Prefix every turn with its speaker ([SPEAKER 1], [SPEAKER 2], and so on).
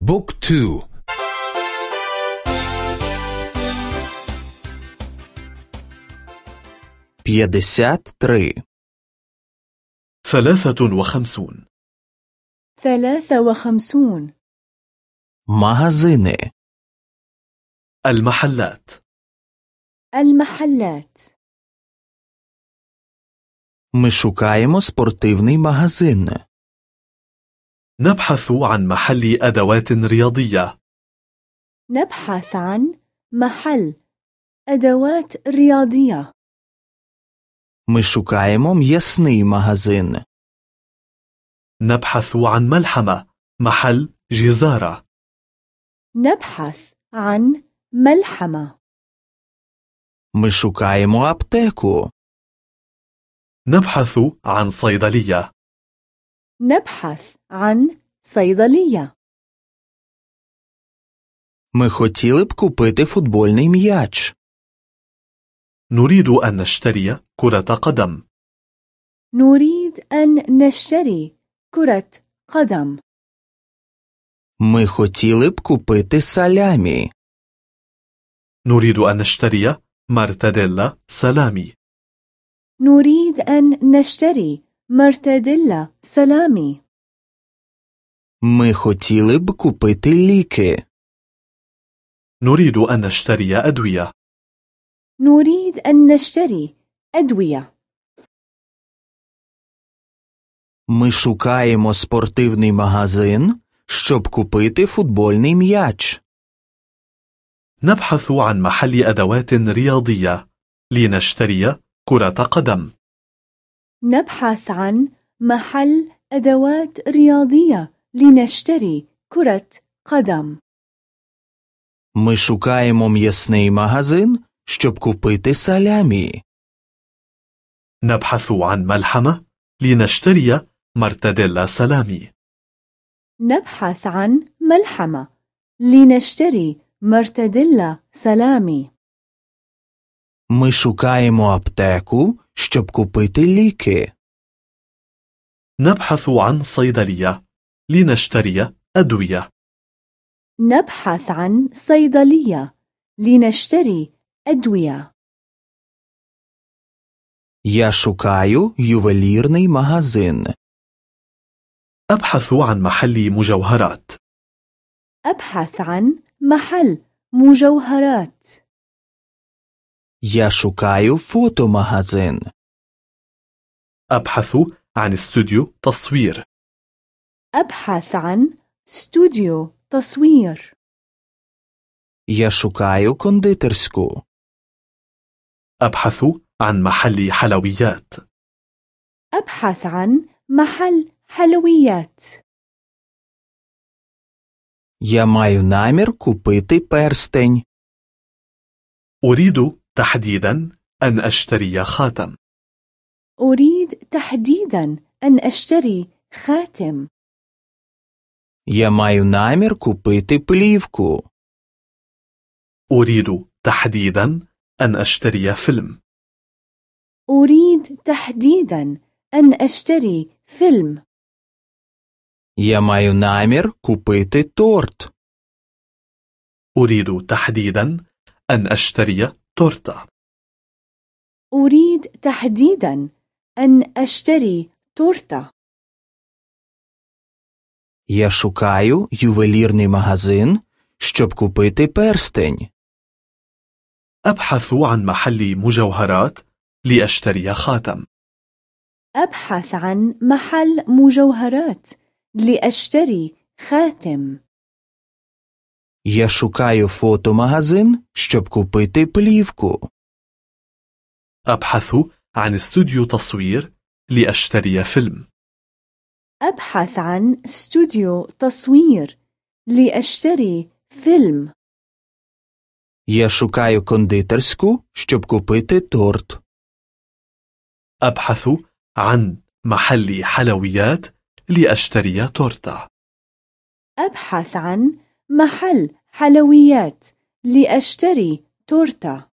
[SPEAKER 1] بوك تو
[SPEAKER 2] بيدسات تري
[SPEAKER 3] ثلاثة وخمسون
[SPEAKER 4] ثلاثة وخمسون
[SPEAKER 2] магазини
[SPEAKER 3] المحلات
[SPEAKER 4] المحلات
[SPEAKER 2] Ми шукаємо спортивний магазин.
[SPEAKER 3] نبحث عن محل أدوات رياضية
[SPEAKER 4] نبحث عن محل أدوات رياضية
[SPEAKER 2] Ми шукаємо м'ясний магазин.
[SPEAKER 3] نبحث عن ملحمة محل جزارة
[SPEAKER 4] نبحث عن ملحمة
[SPEAKER 2] Ми шукаємо аптеку.
[SPEAKER 3] نبحث عن صيدلية
[SPEAKER 4] نبحث عن صيدلية
[SPEAKER 2] Ми хотіли б купити футбольний м'яч.
[SPEAKER 3] نريد أن نشتري كرة قدم
[SPEAKER 4] نريد أن نشتري كرة قدم
[SPEAKER 2] Ми хотіли б купити салямі.
[SPEAKER 3] نريد أن نشتري مرتديلا سلامي
[SPEAKER 4] نريد أن نشتري مرتديلا سلامي
[SPEAKER 2] Ми хотіли б купити ліки.
[SPEAKER 3] نريد أن نشتري أدوية
[SPEAKER 4] نريد أن نشتري أدوية
[SPEAKER 2] Ми шукаємо спортивний магазин, щоб купити футбольний м'яч.
[SPEAKER 3] نبحث عن محل أدوات رياضية لنشتري كرة قدم
[SPEAKER 4] نبحث عن محل أدوات رياضية لنشتري كرة قدم
[SPEAKER 2] Ми шукаємо м'ясний магазин, щоб купити салямі.
[SPEAKER 3] نبحث عن ملحمة لنشتري مرتديلا سلامي
[SPEAKER 4] نبحث عن ملحمة لنشتري مرتديلا سلامي
[SPEAKER 2] Ми шукаємо аптеку, щоб купити ліки.
[SPEAKER 3] نبحث عن صيدلية لنشتري أدوية
[SPEAKER 4] نبحث عن صيدلية لنشتري أدوية
[SPEAKER 2] Я шукаю ювелірний магазин.
[SPEAKER 3] أبحث عن محل مجوهرات
[SPEAKER 4] أبحث عن محل مجوهرات
[SPEAKER 2] Я шукаю фотомагазин.
[SPEAKER 3] أبحث عن استوديو تصوير
[SPEAKER 4] أبحث عن استوديو تصوير
[SPEAKER 2] Я шукаю кондитерську.
[SPEAKER 3] أبحث عن محل حلويات
[SPEAKER 4] أبحث عن محل حلويات
[SPEAKER 2] Я маю намір купити перстень.
[SPEAKER 3] أريد تحديدا أن أشتري خاتم
[SPEAKER 4] أريد تحديدا أن أشتري خاتم
[SPEAKER 2] Я маю намір купити плівку.
[SPEAKER 3] أريد تحديدا أن أشتري فيلم
[SPEAKER 4] أريد تحديدا أن أشتري فيلم
[SPEAKER 2] Я маю намір купити торт.
[SPEAKER 3] أريد تحديدا أن أشتري تورتة
[SPEAKER 4] أريد تحديدا أن أشتري تورتة
[SPEAKER 2] Я шукаю ювелірний магазин, щоб купити перстень.
[SPEAKER 3] أبحث عن محل مجوهرات لأشتري خاتم
[SPEAKER 4] أبحث عن محل مجوهرات لأشتري خاتم
[SPEAKER 2] Я шукаю фотомагазин, щоб купити плівку.
[SPEAKER 3] أبحث عن استوديو تصوير لأشتري فيلم
[SPEAKER 4] أبحث عن استوديو تصوير لأشتري فيلم
[SPEAKER 2] Я шукаю кондитерську, щоб купити торт.
[SPEAKER 3] أبحث عن محل حلويات لأشتري تورتة
[SPEAKER 4] أبحث عن محل حلويات لأشتري تورتة.